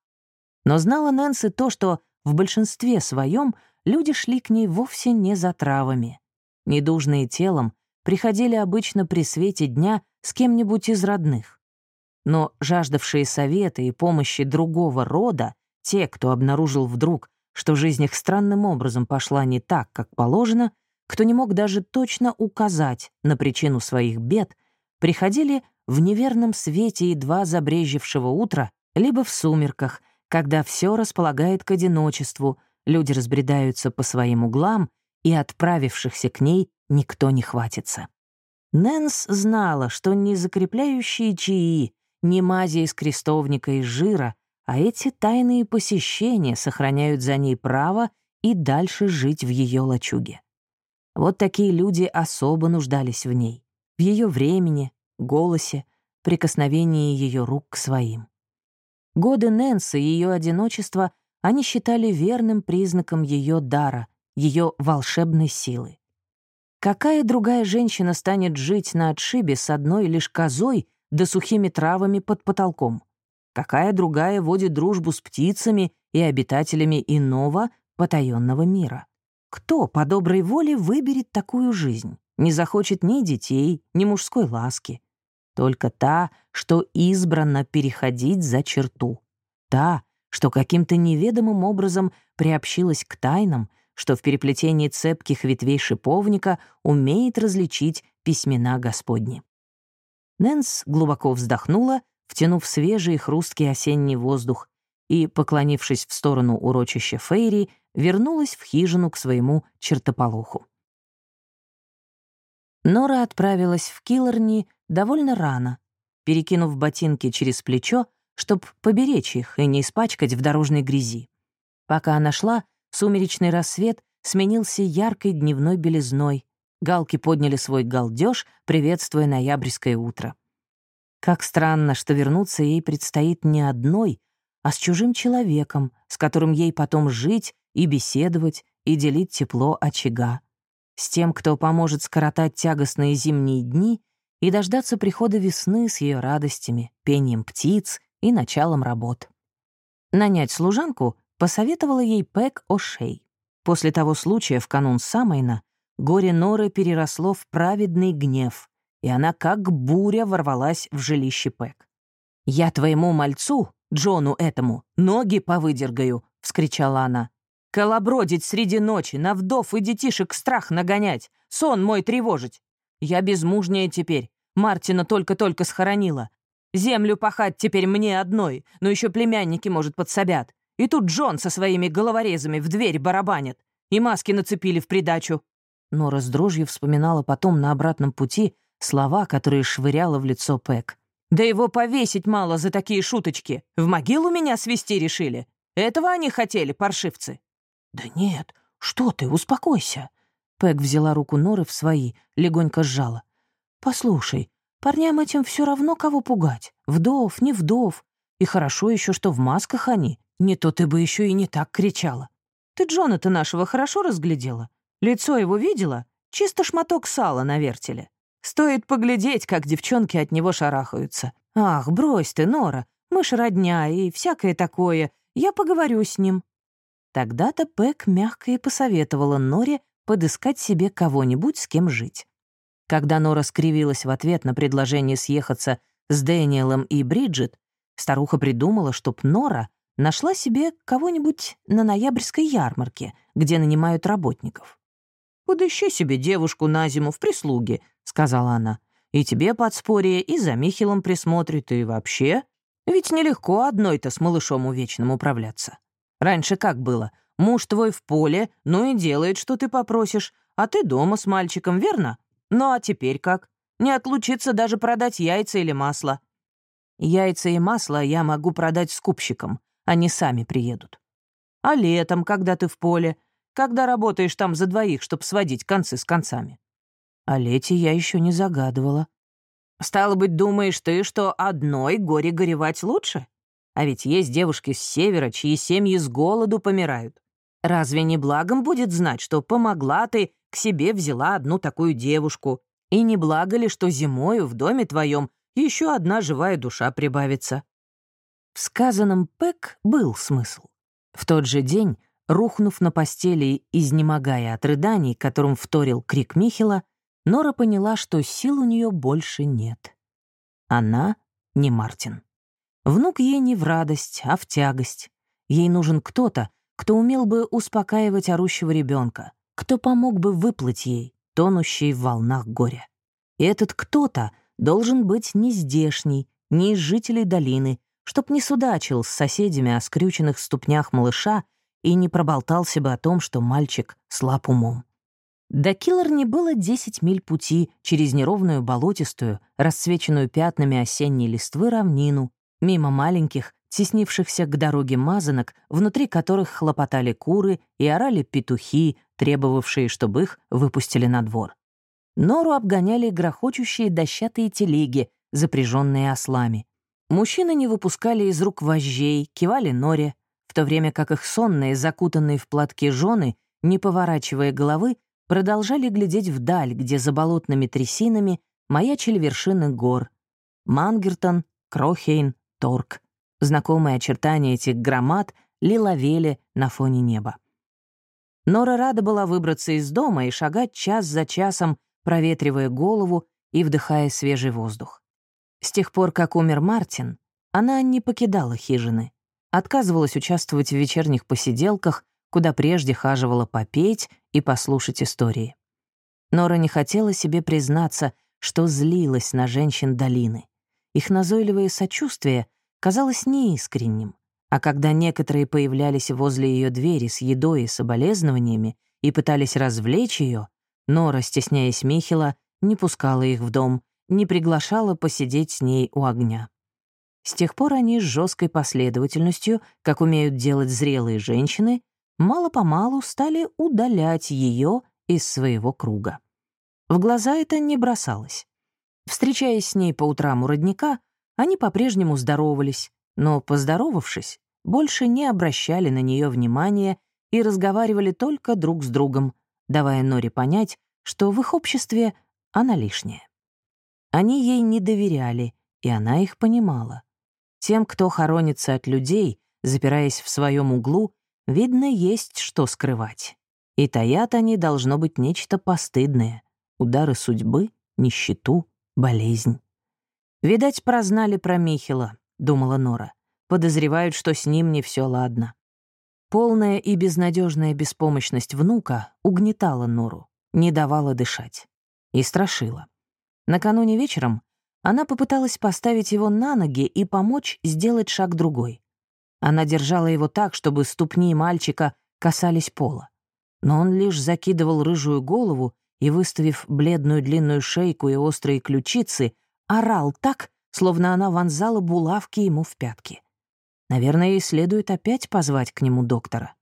Но знала Нэнси то, что в большинстве своем люди шли к ней вовсе не за травами. Недужные телом приходили обычно при свете дня с кем-нибудь из родных. Но жаждавшие совета и помощи другого рода, те, кто обнаружил вдруг, что жизнь их странным образом пошла не так, как положено, кто не мог даже точно указать на причину своих бед, приходили в неверном свете едва забрежевшего утра, либо в сумерках, когда все располагает к одиночеству, люди разбредаются по своим углам, и отправившихся к ней никто не хватится. Нэнс знала, что не закрепляющие чаи, не мази из крестовника и жира, а эти тайные посещения сохраняют за ней право и дальше жить в ее лачуге. Вот такие люди особо нуждались в ней, в ее времени, голосе, прикосновении ее рук к своим. Годы Нэнси и ее одиночество они считали верным признаком ее дара, ее волшебной силы. Какая другая женщина станет жить на отшибе с одной лишь козой да сухими травами под потолком? Какая другая водит дружбу с птицами и обитателями иного, потаенного мира? Кто по доброй воле выберет такую жизнь? Не захочет ни детей, ни мужской ласки. Только та, что избрана переходить за черту. Та, что каким-то неведомым образом приобщилась к тайнам, что в переплетении цепких ветвей шиповника умеет различить письмена Господни. Нэнс глубоко вздохнула втянув свежий хрусткий осенний воздух, и, поклонившись в сторону урочища Фейри, вернулась в хижину к своему чертополоху. Нора отправилась в Киллорни довольно рано, перекинув ботинки через плечо, чтобы поберечь их и не испачкать в дорожной грязи. Пока она шла, сумеречный рассвет сменился яркой дневной белизной. Галки подняли свой галдеж, приветствуя ноябрьское утро. Как странно, что вернуться ей предстоит не одной, а с чужим человеком, с которым ей потом жить и беседовать, и делить тепло очага. С тем, кто поможет скоротать тягостные зимние дни и дождаться прихода весны с ее радостями, пением птиц и началом работ. Нанять служанку посоветовала ей Пэк О'Шей. После того случая в канун Самайна горе Норы переросло в праведный гнев, и она как буря ворвалась в жилище Пэк. «Я твоему мальцу, Джону этому, ноги повыдергаю!» — вскричала она. «Колобродить среди ночи, на вдов и детишек страх нагонять, сон мой тревожить. Я безмужняя теперь, Мартина только-только схоронила. Землю пахать теперь мне одной, но еще племянники, может, подсобят. И тут Джон со своими головорезами в дверь барабанит. И маски нацепили в придачу». Нора с дрожью вспоминала потом на обратном пути, Слова, которые швыряла в лицо Пэк. «Да его повесить мало за такие шуточки. В могилу меня свести решили. Этого они хотели, паршивцы». «Да нет, что ты, успокойся». Пэк взяла руку Норы в свои, легонько сжала. «Послушай, парням этим все равно кого пугать. Вдов, не вдов. И хорошо еще, что в масках они. Не то ты бы еще и не так кричала. Ты Джона-то нашего хорошо разглядела? Лицо его видела? Чисто шматок сала на вертеле. Стоит поглядеть, как девчонки от него шарахаются. «Ах, брось ты, Нора, мы ж родня и всякое такое. Я поговорю с ним». Тогда-то Пэк мягко и посоветовала Норе подыскать себе кого-нибудь, с кем жить. Когда Нора скривилась в ответ на предложение съехаться с Дэниелом и Бриджит, старуха придумала, чтоб Нора нашла себе кого-нибудь на ноябрьской ярмарке, где нанимают работников. «Подыщи себе девушку на зиму в прислуге», — сказала она. «И тебе подспорье, и за Михилом присмотрит, и вообще. Ведь нелегко одной-то с малышом увечным управляться. Раньше как было? Муж твой в поле, ну и делает, что ты попросишь, а ты дома с мальчиком, верно? Ну а теперь как? Не отлучиться даже продать яйца или масло. Яйца и масло я могу продать скупщикам, они сами приедут. А летом, когда ты в поле, когда работаешь там за двоих, чтобы сводить концы с концами. О Лете я еще не загадывала. Стало быть, думаешь ты, что одной горе горевать лучше? А ведь есть девушки с севера, чьи семьи с голоду помирают. Разве не благом будет знать, что помогла ты, к себе взяла одну такую девушку? И не благо ли, что зимою в доме твоем еще одна живая душа прибавится? В сказанном Пэк был смысл. В тот же день Рухнув на постели, изнемогая от рыданий, которым вторил крик Михила, Нора поняла, что сил у нее больше нет. Она не Мартин. Внук ей не в радость, а в тягость. Ей нужен кто-то, кто умел бы успокаивать орущего ребенка, кто помог бы выплыть ей, тонущей в волнах горя. И этот кто-то должен быть не здешний, не из жителей долины, чтоб не судачил с соседями о скрюченных ступнях малыша и не проболтался бы о том, что мальчик слаб умом. До Киллорни было 10 миль пути через неровную болотистую, расцвеченную пятнами осенней листвы равнину, мимо маленьких, теснившихся к дороге мазанок, внутри которых хлопотали куры и орали петухи, требовавшие, чтобы их выпустили на двор. Нору обгоняли грохочущие дощатые телеги, запряженные ослами. Мужчины не выпускали из рук вожжей, кивали норе, в то время как их сонные, закутанные в платки жены, не поворачивая головы, продолжали глядеть вдаль, где за болотными трясинами маячили вершины гор. Мангертон, Крохейн, Торг. Знакомые очертания этих громад лиловели на фоне неба. Нора рада была выбраться из дома и шагать час за часом, проветривая голову и вдыхая свежий воздух. С тех пор, как умер Мартин, она не покидала хижины, отказывалась участвовать в вечерних посиделках, куда прежде хаживала попеть и послушать истории. Нора не хотела себе признаться, что злилась на женщин долины. Их назойливое сочувствие казалось неискренним, а когда некоторые появлялись возле ее двери с едой и соболезнованиями и пытались развлечь ее, Нора, стесняясь Михила, не пускала их в дом, не приглашала посидеть с ней у огня. С тех пор они с жесткой последовательностью, как умеют делать зрелые женщины, мало-помалу стали удалять ее из своего круга. В глаза это не бросалось. Встречаясь с ней по утрам у родника, они по-прежнему здоровались, но, поздоровавшись, больше не обращали на нее внимания и разговаривали только друг с другом, давая Норе понять, что в их обществе она лишняя. Они ей не доверяли, и она их понимала. Тем, кто хоронится от людей, запираясь в своем углу, видно, есть что скрывать. И таят они должно быть нечто постыдное — удары судьбы, нищету, болезнь. «Видать, прознали про Михила», — думала Нора. «Подозревают, что с ним не все ладно». Полная и безнадежная беспомощность внука угнетала Нору, не давала дышать. И страшила. Накануне вечером она попыталась поставить его на ноги и помочь сделать шаг другой. Она держала его так, чтобы ступни мальчика касались пола. Но он лишь закидывал рыжую голову и, выставив бледную длинную шейку и острые ключицы, орал так, словно она вонзала булавки ему в пятки. Наверное, ей следует опять позвать к нему доктора.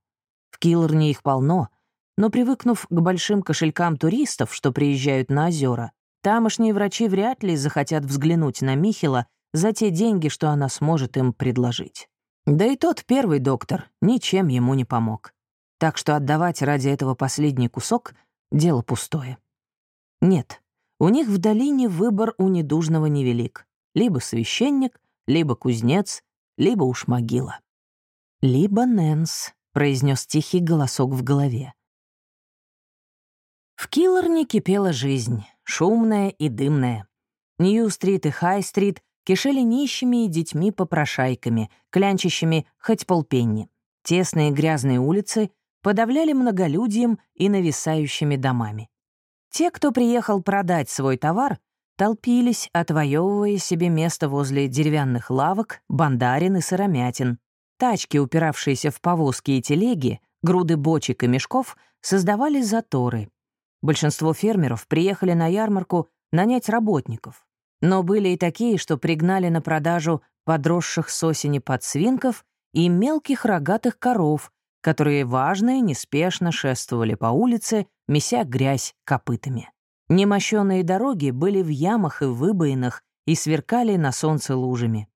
В Киллорне их полно, но, привыкнув к большим кошелькам туристов, что приезжают на озера, тамошние врачи вряд ли захотят взглянуть на Михила за те деньги, что она сможет им предложить. Да и тот первый доктор ничем ему не помог. Так что отдавать ради этого последний кусок — дело пустое. Нет, у них в долине выбор у недужного невелик. Либо священник, либо кузнец, либо уж могила. «Либо Нэнс», — произнес тихий голосок в голове. В Киллорне кипела жизнь, шумная и дымная. Нью-стрит и Хай-стрит кишели нищими и детьми-попрошайками, клянчащими хоть полпенни. Тесные грязные улицы подавляли многолюдием и нависающими домами. Те, кто приехал продать свой товар, толпились, отвоевывая себе место возле деревянных лавок, бандарин и сыромятин. Тачки, упиравшиеся в повозки и телеги, груды бочек и мешков, создавали заторы. Большинство фермеров приехали на ярмарку нанять работников. Но были и такие, что пригнали на продажу подросших с осени подсвинков и мелких рогатых коров, которые важно и неспешно шествовали по улице, меся грязь копытами. Немощенные дороги были в ямах и выбоинах и сверкали на солнце лужами.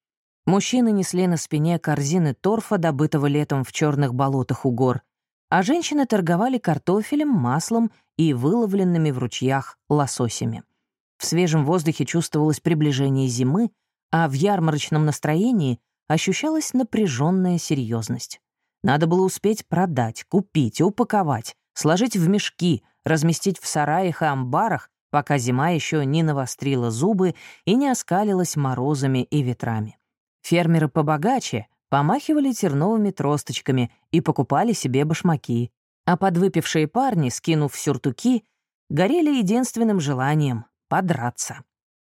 Мужчины несли на спине корзины торфа, добытого летом в черных болотах у гор, а женщины торговали картофелем, маслом и выловленными в ручьях лососями. В свежем воздухе чувствовалось приближение зимы, а в ярмарочном настроении ощущалась напряженная серьезность. Надо было успеть продать, купить, упаковать, сложить в мешки, разместить в сараях и амбарах, пока зима еще не навострила зубы и не оскалилась морозами и ветрами. Фермеры побогаче, помахивали терновыми тросточками и покупали себе башмаки, а подвыпившие парни, скинув сюртуки, горели единственным желанием — подраться.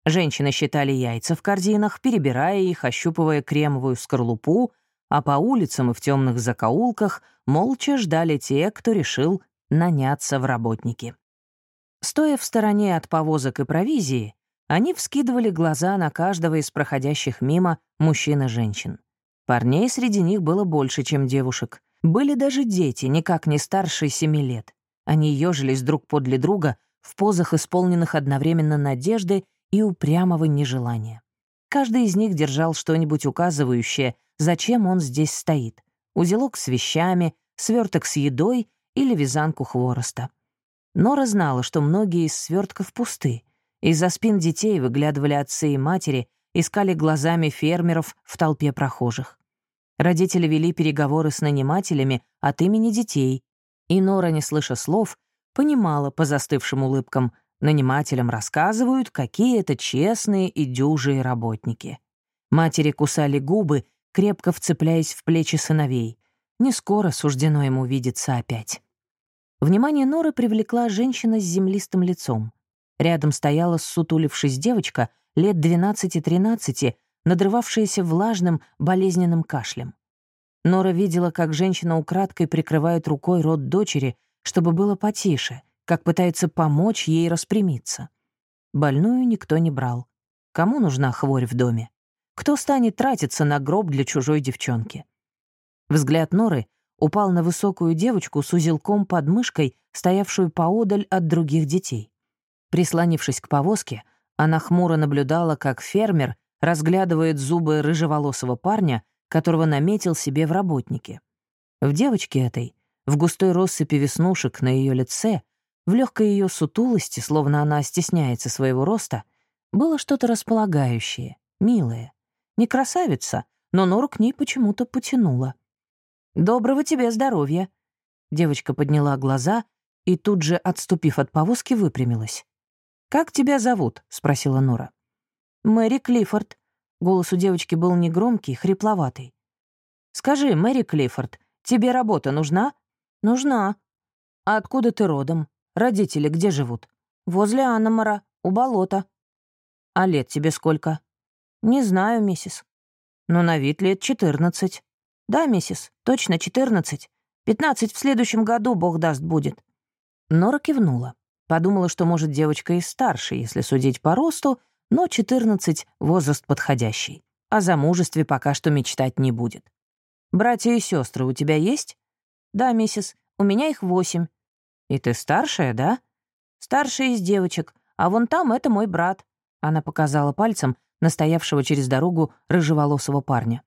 Женщины считали яйца в корзинах, перебирая их, ощупывая кремовую скорлупу, а по улицам и в темных закоулках молча ждали те, кто решил наняться в работники. Стоя в стороне от повозок и провизии, они вскидывали глаза на каждого из проходящих мимо мужчин и женщин. Парней среди них было больше, чем девушек. Были даже дети, никак не старше семи лет. Они ежились друг подле друга в позах, исполненных одновременно надежды и упрямого нежелания. Каждый из них держал что-нибудь указывающее, зачем он здесь стоит. Узелок с вещами, сверток с едой или вязанку хвороста. Нора знала, что многие из свертков пусты. Из-за спин детей выглядывали отцы и матери, искали глазами фермеров в толпе прохожих. Родители вели переговоры с нанимателями от имени детей, и Нора, не слыша слов, понимала по застывшим улыбкам, нанимателям рассказывают, какие это честные и дюжие работники. Матери кусали губы, крепко вцепляясь в плечи сыновей. Не скоро суждено ему видеться опять. Внимание Норы привлекла женщина с землистым лицом. Рядом стояла, сутулившись девочка, лет 12-13, надрывавшаяся влажным, болезненным кашлем. Нора видела, как женщина украдкой прикрывает рукой рот дочери, чтобы было потише, как пытается помочь ей распрямиться. Больную никто не брал. Кому нужна хворь в доме? Кто станет тратиться на гроб для чужой девчонки? Взгляд Норы упал на высокую девочку с узелком под мышкой, стоявшую поодаль от других детей. Прислонившись к повозке, она хмуро наблюдала, как фермер разглядывает зубы рыжеволосого парня, которого наметил себе в работнике. В девочке этой, в густой россыпи веснушек на ее лице, в легкой ее сутулости, словно она стесняется своего роста, было что-то располагающее, милое. Не красавица, но Нору к ней почему-то потянула. «Доброго тебе здоровья!» Девочка подняла глаза и тут же, отступив от повозки, выпрямилась. «Как тебя зовут?» — спросила Нора. «Мэри Клиффорд». Голос у девочки был негромкий, хрипловатый. «Скажи, Мэри Клиффорд, тебе работа нужна?» «Нужна». «А откуда ты родом? Родители где живут?» «Возле Аннамара, у болота». «А лет тебе сколько?» «Не знаю, миссис». «Ну, на вид лет четырнадцать». «Да, миссис, точно четырнадцать. Пятнадцать в следующем году, бог даст, будет». Нора кивнула. Подумала, что, может, девочка и старше, если судить по росту, но 14 — возраст подходящий. О замужестве пока что мечтать не будет. «Братья и сестры у тебя есть?» «Да, миссис, у меня их восемь». «И ты старшая, да?» «Старшая из девочек, а вон там это мой брат». Она показала пальцем настоявшего через дорогу рыжеволосого парня.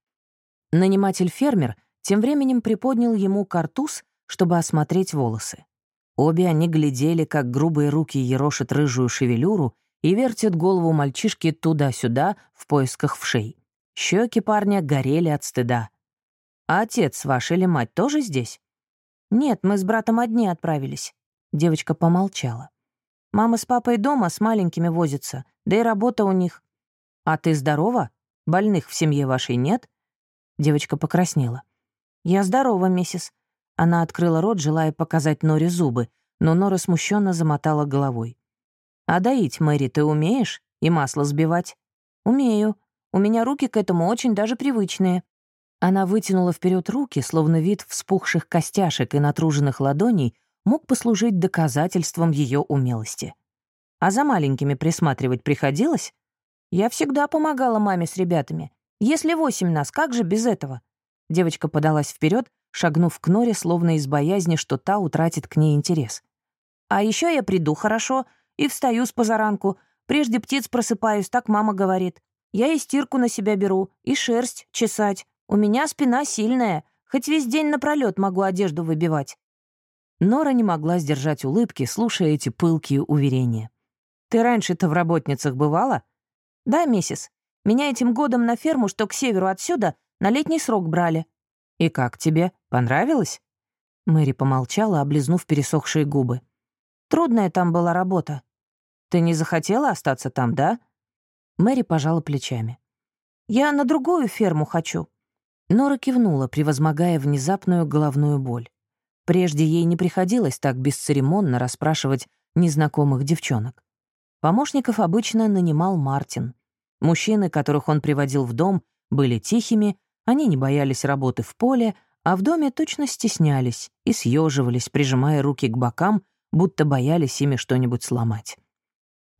Наниматель-фермер тем временем приподнял ему картуз, чтобы осмотреть волосы. Обе они глядели, как грубые руки ерошат рыжую шевелюру и вертят голову мальчишки туда-сюда в поисках вшей. Щеки парня горели от стыда. «А отец ваш или мать тоже здесь?» «Нет, мы с братом одни отправились». Девочка помолчала. «Мама с папой дома с маленькими возятся, да и работа у них». «А ты здорова? Больных в семье вашей нет?» Девочка покраснела. «Я здорова, миссис. Она открыла рот, желая показать Норе зубы, но Нора смущенно замотала головой. «А доить, Мэри, ты умеешь? И масло сбивать?» «Умею. У меня руки к этому очень даже привычные». Она вытянула вперед руки, словно вид вспухших костяшек и натруженных ладоней мог послужить доказательством ее умелости. А за маленькими присматривать приходилось? Я всегда помогала маме с ребятами. Если восемь нас, как же без этого? Девочка подалась вперед, шагнув к Норе, словно из боязни, что та утратит к ней интерес. «А еще я приду хорошо и встаю с позаранку. Прежде птиц просыпаюсь, так мама говорит. Я и стирку на себя беру, и шерсть чесать. У меня спина сильная, хоть весь день напролёт могу одежду выбивать». Нора не могла сдержать улыбки, слушая эти пылкие уверения. «Ты раньше-то в работницах бывала?» «Да, миссис. Меня этим годом на ферму, что к северу отсюда, на летний срок брали. «И как тебе? Понравилось?» Мэри помолчала, облизнув пересохшие губы. «Трудная там была работа. Ты не захотела остаться там, да?» Мэри пожала плечами. «Я на другую ферму хочу». Нора кивнула, превозмогая внезапную головную боль. Прежде ей не приходилось так бесцеремонно расспрашивать незнакомых девчонок. Помощников обычно нанимал Мартин. Мужчины, которых он приводил в дом, были тихими, они не боялись работы в поле, а в доме точно стеснялись и съеживались, прижимая руки к бокам, будто боялись ими что-нибудь сломать.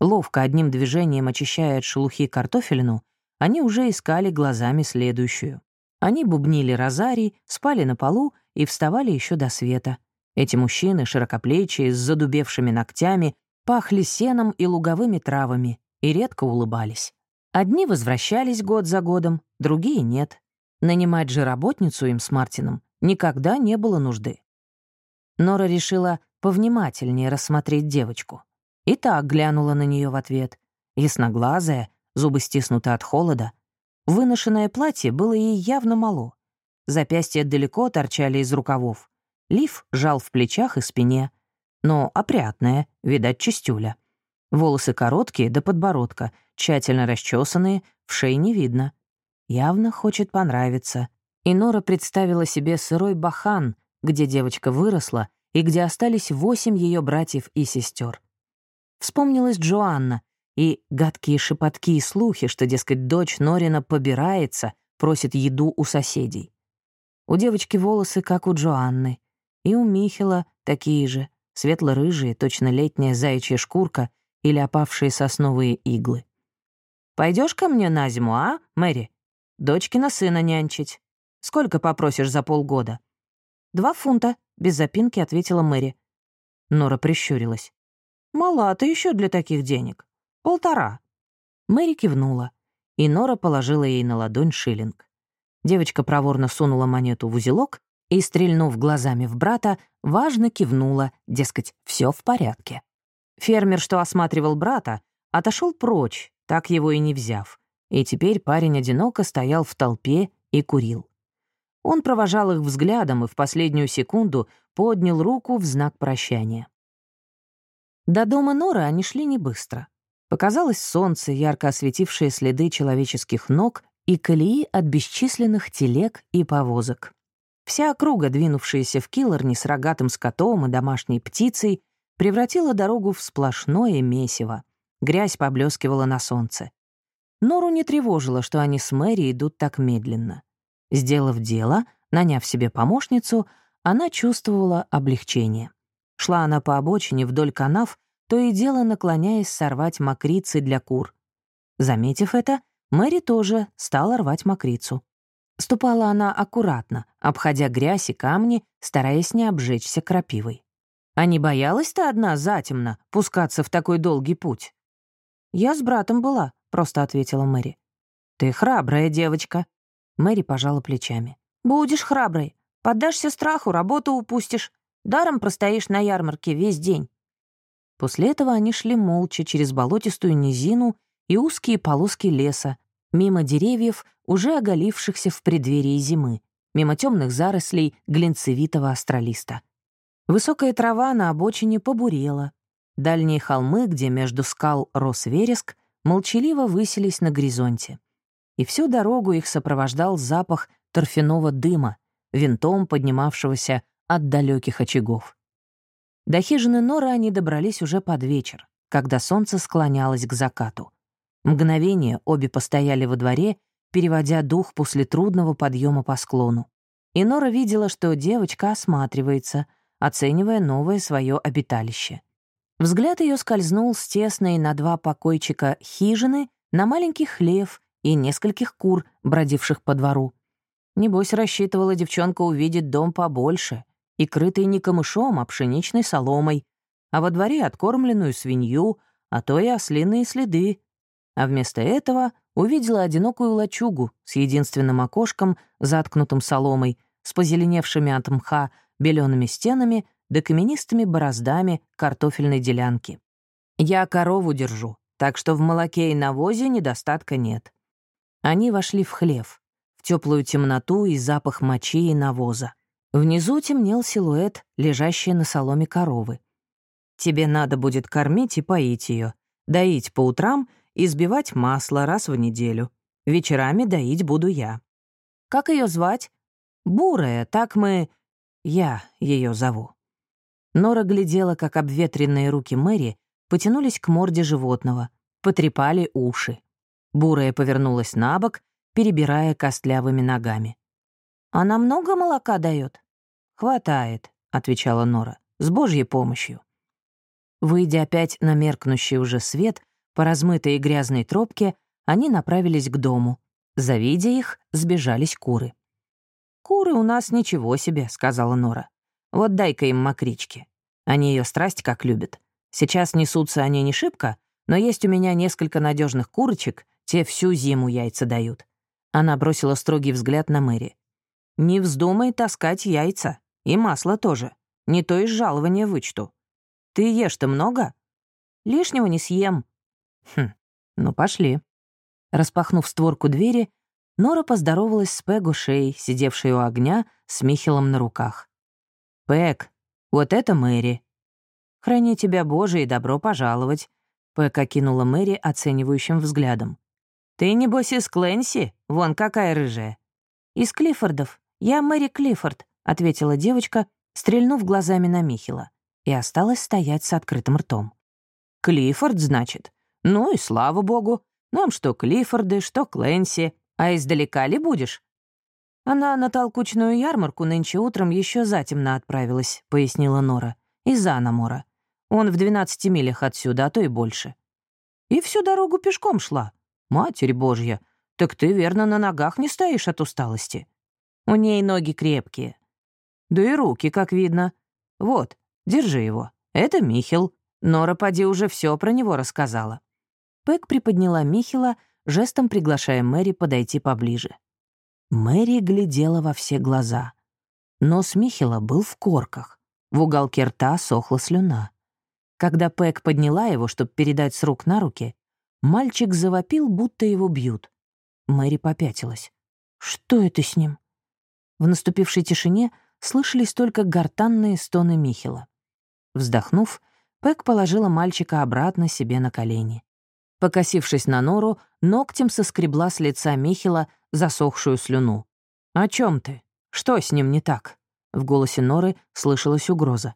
Ловко одним движением очищая от шелухи картофелину, они уже искали глазами следующую. Они бубнили розарий, спали на полу и вставали еще до света. Эти мужчины, широкоплечие, с задубевшими ногтями, пахли сеном и луговыми травами и редко улыбались. Одни возвращались год за годом, другие — нет. Нанимать же работницу им с Мартином никогда не было нужды. Нора решила повнимательнее рассмотреть девочку. И так глянула на нее в ответ. Ясноглазая, зубы стиснуты от холода, Выношенное платье было ей явно мало. Запястья далеко торчали из рукавов. Лиф жал в плечах и спине. Но опрятная, видать, чистюля. Волосы короткие до подбородка, тщательно расчесанные, в шее не видно. Явно хочет понравиться. И Нора представила себе сырой бахан, где девочка выросла и где остались восемь ее братьев и сестер. Вспомнилась Джоанна, и гадкие шепотки и слухи, что, дескать, дочь Норина побирается, просит еду у соседей. У девочки волосы, как у Джоанны, и у Михела такие же, светло-рыжие, точно летняя заячья шкурка или опавшие сосновые иглы. Пойдешь ко мне на зиму, а, Мэри? Дочкина сына нянчить. Сколько попросишь за полгода?» «Два фунта», — без запинки ответила Мэри. Нора прищурилась. «Мало ты еще для таких денег. «Полтора». Мэри кивнула, и Нора положила ей на ладонь шиллинг. Девочка проворно сунула монету в узелок и, стрельнув глазами в брата, важно кивнула, дескать, все в порядке. Фермер, что осматривал брата, отошел прочь, так его и не взяв, и теперь парень одиноко стоял в толпе и курил. Он провожал их взглядом и в последнюю секунду поднял руку в знак прощания. До дома Норы они шли не быстро. Показалось солнце, ярко осветившее следы человеческих ног и колеи от бесчисленных телег и повозок. Вся округа, двинувшаяся в Киллорни с рогатым скотом и домашней птицей, превратила дорогу в сплошное месиво. Грязь поблескивала на солнце. Нору не тревожило, что они с Мэри идут так медленно. Сделав дело, наняв себе помощницу, она чувствовала облегчение. Шла она по обочине вдоль канав, то и дело наклоняясь сорвать мокрицы для кур. Заметив это, Мэри тоже стала рвать мокрицу. Ступала она аккуратно, обходя грязь и камни, стараясь не обжечься крапивой. А не боялась ты одна затемно пускаться в такой долгий путь? «Я с братом была», — просто ответила Мэри. «Ты храбрая девочка». Мэри пожала плечами. «Будешь храброй. Поддашься страху, работу упустишь. Даром простоишь на ярмарке весь день. После этого они шли молча через болотистую низину и узкие полоски леса, мимо деревьев, уже оголившихся в преддверии зимы, мимо темных зарослей глинцевитого астролиста. Высокая трава на обочине побурела. Дальние холмы, где между скал рос вереск, молчаливо высились на горизонте. И всю дорогу их сопровождал запах торфяного дыма, винтом поднимавшегося от далеких очагов. До хижины Нора они добрались уже под вечер, когда солнце склонялось к закату. Мгновение обе постояли во дворе, переводя дух после трудного подъема по склону. И Нора видела, что девочка осматривается, оценивая новое свое обиталище. Взгляд ее скользнул с тесной на два покойчика хижины на маленький хлев и нескольких кур, бродивших по двору. Небось, рассчитывала девчонка увидеть дом побольше, и крытый не камышом, а пшеничной соломой, а во дворе откормленную свинью, а то и ослиные следы. А вместо этого увидела одинокую лачугу с единственным окошком, заткнутым соломой, с позеленевшими от мха белеными стенами да каменистыми бороздами картофельной делянки. «Я корову держу, так что в молоке и навозе недостатка нет». Они вошли в хлев, в теплую темноту и запах мочи и навоза. Внизу темнел силуэт, лежащий на соломе коровы. Тебе надо будет кормить и поить ее, доить по утрам и сбивать масло раз в неделю. Вечерами доить буду я. Как ее звать?» «Бурая, так мы...» «Я ее зову». Нора глядела, как обветренные руки Мэри потянулись к морде животного, потрепали уши. Бурая повернулась на бок, перебирая костлявыми ногами. «Она много молока дает? «Хватает», — отвечала Нора, — «с Божьей помощью». Выйдя опять на меркнущий уже свет, по размытой и грязной тропке, они направились к дому. Завидя их, сбежались куры. «Куры у нас ничего себе», — сказала Нора. «Вот дай-ка им мокрички. Они ее страсть как любят. Сейчас несутся они не шибко, но есть у меня несколько надежных курочек, те всю зиму яйца дают». Она бросила строгий взгляд на Мэри. «Не вздумай таскать яйца. И масло тоже. Не то из жалования вычту. Ты ешь-то много? Лишнего не съем. Хм, ну пошли. Распахнув створку двери, Нора поздоровалась с Пегу Шей, сидевшей у огня, с Михелом на руках. «Пэг, вот это Мэри». «Храни тебя, Боже, и добро пожаловать», — Пэг окинула Мэри оценивающим взглядом. «Ты, небось, из Клэнси? Вон какая рыжая». «Из Клиффордов. Я Мэри Клиффорд», — ответила девочка, стрельнув глазами на Михела, и осталась стоять с открытым ртом. «Клиффорд, значит? Ну и слава богу. Нам что Клиффорды, что Клэнси. А издалека ли будешь?» «Она на толкучную ярмарку нынче утром еще затемно отправилась», — пояснила Нора. «Из Анамора. Он в 12 милях отсюда, а то и больше». «И всю дорогу пешком шла. Матерь Божья, так ты, верно, на ногах не стоишь от усталости. У ней ноги крепкие. Да и руки, как видно. Вот, держи его. Это Михел. Нора поди уже все про него рассказала». Пэк приподняла Михела, жестом приглашая Мэри подойти поближе. Мэри глядела во все глаза. Нос Михела был в корках. В уголке рта сохла слюна. Когда Пэк подняла его, чтобы передать с рук на руки, мальчик завопил, будто его бьют. Мэри попятилась. «Что это с ним?» В наступившей тишине слышались только гортанные стоны Михела. Вздохнув, Пэк положила мальчика обратно себе на колени. Покосившись на нору, ногтем соскребла с лица Михела засохшую слюну. «О чем ты? Что с ним не так?» В голосе Норы слышалась угроза.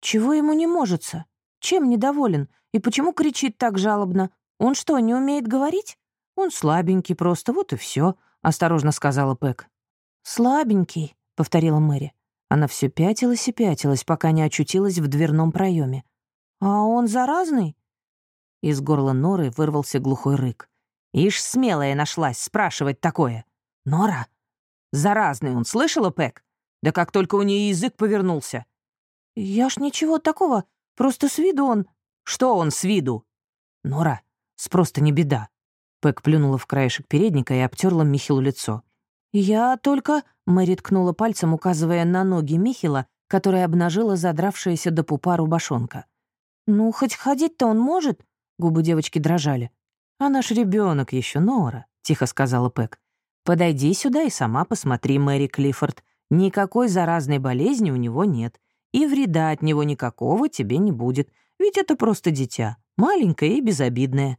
«Чего ему не можется? Чем недоволен? И почему кричит так жалобно? Он что, не умеет говорить? Он слабенький просто, вот и все, осторожно сказала Пэк. «Слабенький», — повторила Мэри. Она все пятилась и пятилась, пока не очутилась в дверном проеме. «А он заразный?» Из горла Норы вырвался глухой рык. «Ишь, смелая нашлась спрашивать такое!» «Нора!» «Заразный он, слышала, Пэк? Да как только у нее язык повернулся!» «Я ж ничего такого, просто с виду он...» «Что он с виду?» «Нора, с просто не беда!» Пэк плюнула в краешек передника и обтерла Михилу лицо. «Я только...» — Мэри ткнула пальцем, указывая на ноги Михила, которая обнажила задравшаяся до пупа рубашонка. «Ну, хоть ходить-то он может?» Губы девочки дрожали. «А наш ребенок еще Нора», — тихо сказала Пэк. «Подойди сюда и сама посмотри, Мэри Клиффорд. Никакой заразной болезни у него нет. И вреда от него никакого тебе не будет. Ведь это просто дитя, маленькое и безобидное».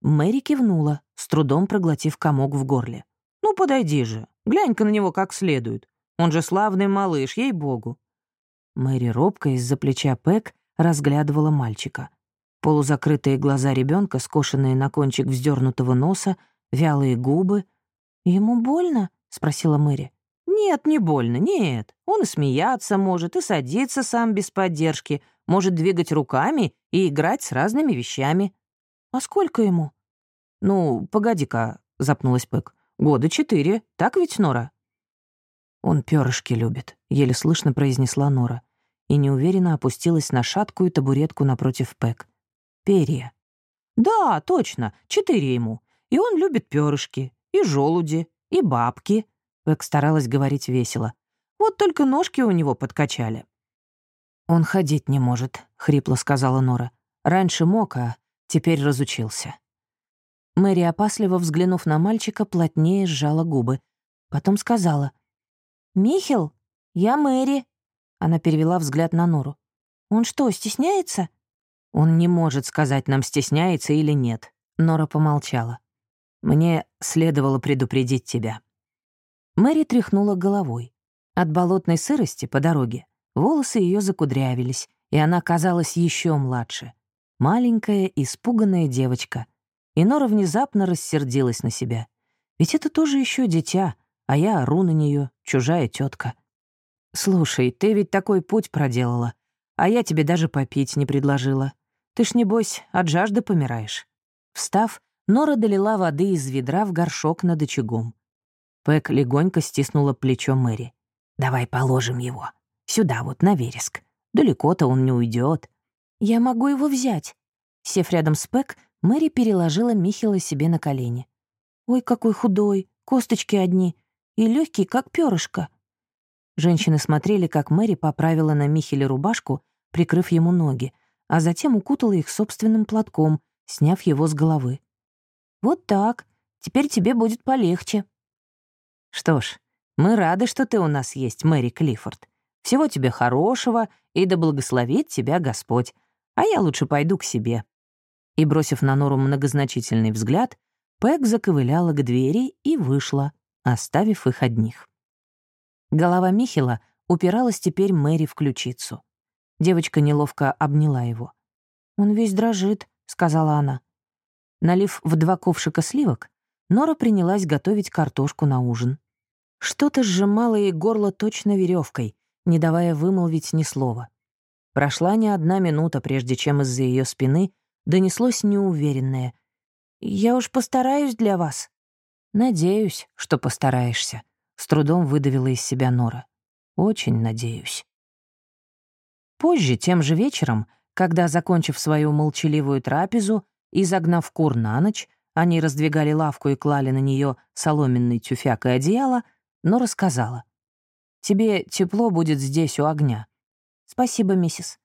Мэри кивнула, с трудом проглотив комок в горле. «Ну, подойди же, глянь-ка на него как следует. Он же славный малыш, ей-богу». Мэри робко из-за плеча Пэк разглядывала мальчика. Полузакрытые глаза ребенка, скошенные на кончик вздернутого носа, вялые губы. «Ему больно?» — спросила Мэри. «Нет, не больно, нет. Он и смеяться может, и садиться сам без поддержки, может двигать руками и играть с разными вещами». «А сколько ему?» «Ну, погоди-ка», — запнулась Пэк. «Года четыре, так ведь, Нора?» «Он перышки любит», — еле слышно произнесла Нора и неуверенно опустилась на шаткую табуретку напротив Пэк перья. «Да, точно, четыре ему. И он любит перышки, и желуди, и бабки». Пэк старалась говорить весело. «Вот только ножки у него подкачали». «Он ходить не может», — хрипло сказала Нора. «Раньше мог, а теперь разучился». Мэри, опасливо взглянув на мальчика, плотнее сжала губы. Потом сказала. «Михел, я Мэри». Она перевела взгляд на Нору. «Он что, стесняется?» Он не может сказать нам, стесняется или нет. Нора помолчала. Мне следовало предупредить тебя. Мэри тряхнула головой. От болотной сырости по дороге волосы ее закудрявились, и она казалась еще младше. Маленькая, испуганная девочка. И Нора внезапно рассердилась на себя. Ведь это тоже еще дитя, а я ору на нее, чужая тетка. «Слушай, ты ведь такой путь проделала, а я тебе даже попить не предложила. Ты ж, небось, от жажды помираешь». Встав, Нора долила воды из ведра в горшок над очагом. Пэк легонько стиснула плечо Мэри. «Давай положим его. Сюда вот, на вереск. Далеко-то он не уйдет. «Я могу его взять». Сев рядом с Пэк, Мэри переложила Михила себе на колени. «Ой, какой худой, косточки одни, и легкий, как перышко». Женщины смотрели, как Мэри поправила на Михеле рубашку, прикрыв ему ноги, а затем укутала их собственным платком, сняв его с головы. «Вот так. Теперь тебе будет полегче». «Что ж, мы рады, что ты у нас есть, Мэри Клиффорд. Всего тебе хорошего, и да благословит тебя Господь. А я лучше пойду к себе». И, бросив на Нору многозначительный взгляд, Пэк заковыляла к двери и вышла, оставив их одних. Голова Михила упиралась теперь Мэри в ключицу. Девочка неловко обняла его. «Он весь дрожит», — сказала она. Налив в два ковшика сливок, Нора принялась готовить картошку на ужин. Что-то сжимало ей горло точно веревкой, не давая вымолвить ни слова. Прошла не одна минута, прежде чем из-за ее спины донеслось неуверенное. «Я уж постараюсь для вас». «Надеюсь, что постараешься», с трудом выдавила из себя Нора. «Очень надеюсь». Позже, тем же вечером, когда, закончив свою молчаливую трапезу и загнав кур на ночь, они раздвигали лавку и клали на нее соломенный тюфяк и одеяло, Нора сказала. «Тебе тепло будет здесь у огня». «Спасибо, миссис.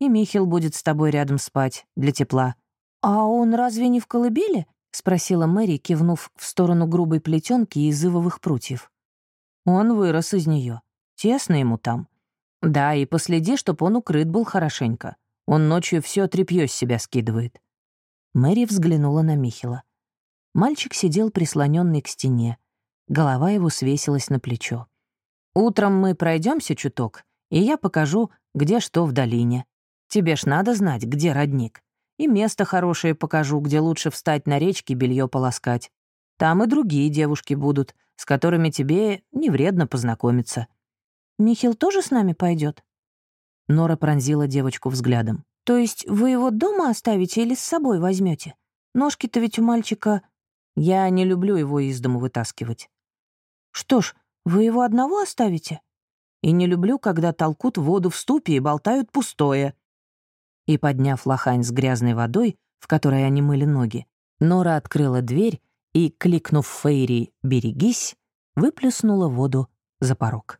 И Михил будет с тобой рядом спать, для тепла». «А он разве не в колыбели?» — спросила Мэри, кивнув в сторону грубой плетенки из ивовых прутьев. Он вырос из нее. Тесно ему там. Да, и последи, чтоб он укрыт был хорошенько. Он ночью все тряпье с себя скидывает. Мэри взглянула на Михила. Мальчик сидел прислоненный к стене. Голова его свесилась на плечо. «Утром мы пройдемся чуток, и я покажу, где что в долине. Тебе ж надо знать, где родник. И место хорошее покажу, где лучше встать на речке белье полоскать. Там и другие девушки будут, с которыми тебе не вредно познакомиться. Михил тоже с нами пойдет? Нора пронзила девочку взглядом. То есть вы его дома оставите или с собой возьмете? Ножки-то ведь у мальчика... Я не люблю его из дому вытаскивать. Что ж, вы его одного оставите? И не люблю, когда толкут воду в ступе и болтают пустое. И, подняв лохань с грязной водой, в которой они мыли ноги, Нора открыла дверь и, кликнув Фейри «берегись», выплеснула воду за порог.